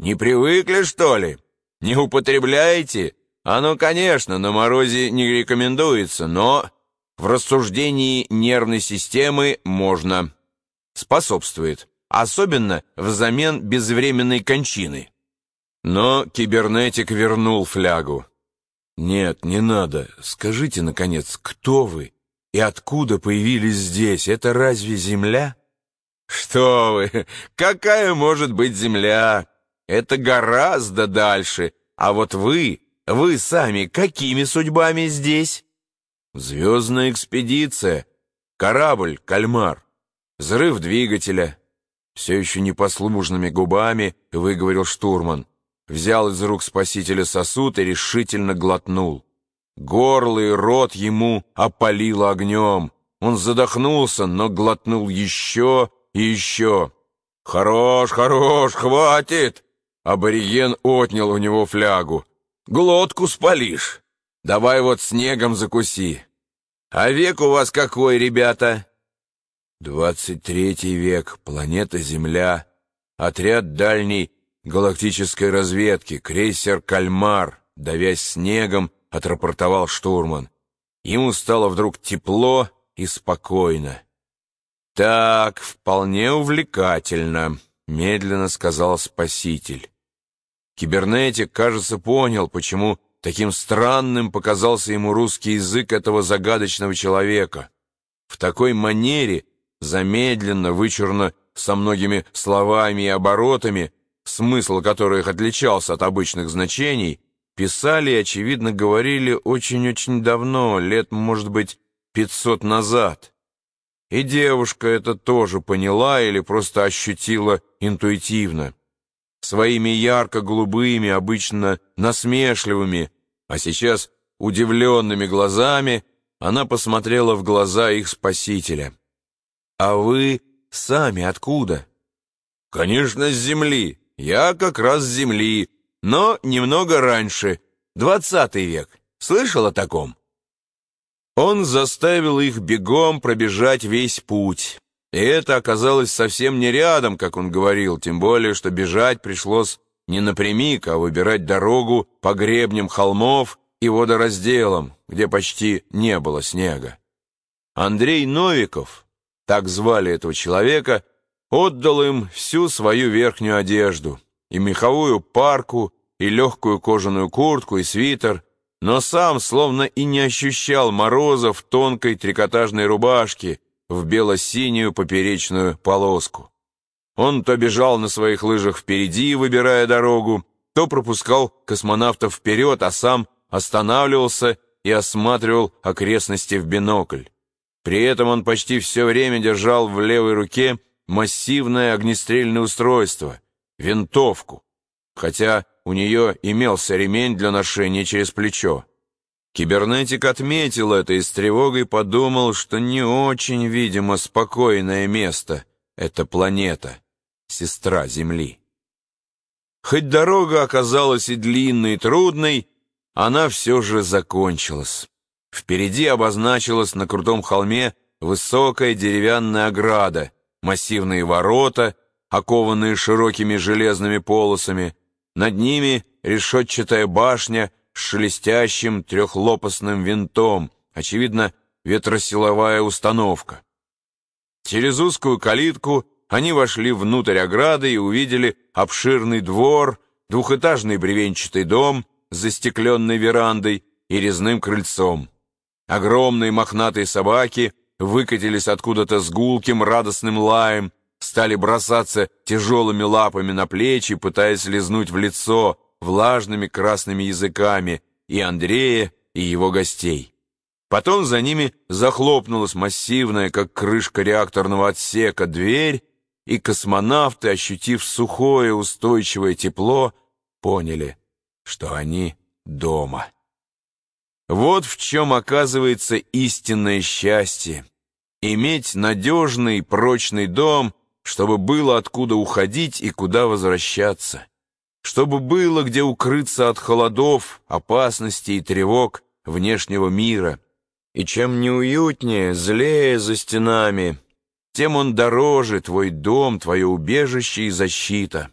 Не привыкли, что ли? Не употребляете? А ну, конечно, на морозе не рекомендуется, но в рассуждении нервной системы можно. Способствует, особенно взамен безвременной кончины. Но кибернетик вернул флягу. «Нет, не надо. Скажите, наконец, кто вы и откуда появились здесь? Это разве Земля?» «Что вы! Какая может быть Земля? Это гораздо дальше. А вот вы, вы сами какими судьбами здесь?» «Звездная экспедиция. Корабль, кальмар. Взрыв двигателя». Все еще непослушными губами выговорил штурман взял из рук спасителя сосуд и решительно глотнул. Горло и рот ему опалило огнем. Он задохнулся, но глотнул еще и еще. «Хорош, хорош, хватит!» Абориген отнял у него флягу. «Глотку спалишь. Давай вот снегом закуси. А век у вас какой, ребята?» «Двадцать третий век, планета Земля, отряд дальний галактической разведки, крейсер «Кальмар», давясь снегом, отрапортовал штурман. Ему стало вдруг тепло и спокойно. «Так, вполне увлекательно», — медленно сказал спаситель. Кибернетик, кажется, понял, почему таким странным показался ему русский язык этого загадочного человека. В такой манере, замедленно, вычурно, со многими словами и оборотами, смысл которых отличался от обычных значений, писали и, очевидно, говорили очень-очень давно, лет, может быть, пятьсот назад. И девушка это тоже поняла или просто ощутила интуитивно. Своими ярко-голубыми, обычно насмешливыми, а сейчас удивленными глазами она посмотрела в глаза их спасителя. «А вы сами откуда?» «Конечно, с земли. Я как раз с земли, но немного раньше, двадцатый век. Слышал о таком? Он заставил их бегом пробежать весь путь. И это оказалось совсем не рядом, как он говорил, тем более, что бежать пришлось не напрямик, а выбирать дорогу по гребням холмов и водоразделам, где почти не было снега. Андрей Новиков, так звали этого человека, отдал им всю свою верхнюю одежду, и меховую парку, и легкую кожаную куртку, и свитер, но сам словно и не ощущал мороза в тонкой трикотажной рубашке в бело-синюю поперечную полоску. Он то бежал на своих лыжах впереди, выбирая дорогу, то пропускал космонавтов вперед, а сам останавливался и осматривал окрестности в бинокль. При этом он почти все время держал в левой руке массивное огнестрельное устройство, винтовку, хотя у нее имелся ремень для ношения через плечо. Кибернетик отметил это и с тревогой подумал, что не очень, видимо, спокойное место — это планета, сестра Земли. Хоть дорога оказалась и длинной, и трудной, она все же закончилась. Впереди обозначилась на крутом холме высокая деревянная ограда — массивные ворота, окованные широкими железными полосами, над ними решетчатая башня с шелестящим трехлопастным винтом, очевидно, ветросиловая установка. Через узкую калитку они вошли внутрь ограды и увидели обширный двор, двухэтажный бревенчатый дом с застекленной верандой и резным крыльцом. Огромные мохнатые собаки выкатились откуда-то с гулким радостным лаем, стали бросаться тяжелыми лапами на плечи, пытаясь лизнуть в лицо влажными красными языками и Андрея, и его гостей. Потом за ними захлопнулась массивная, как крышка реакторного отсека, дверь, и космонавты, ощутив сухое устойчивое тепло, поняли, что они дома. Вот в чем оказывается истинное счастье. Иметь надежный, прочный дом, чтобы было откуда уходить и куда возвращаться. Чтобы было где укрыться от холодов, опасностей и тревог внешнего мира. И чем неуютнее, злее за стенами, тем он дороже, твой дом, твое убежище и защита.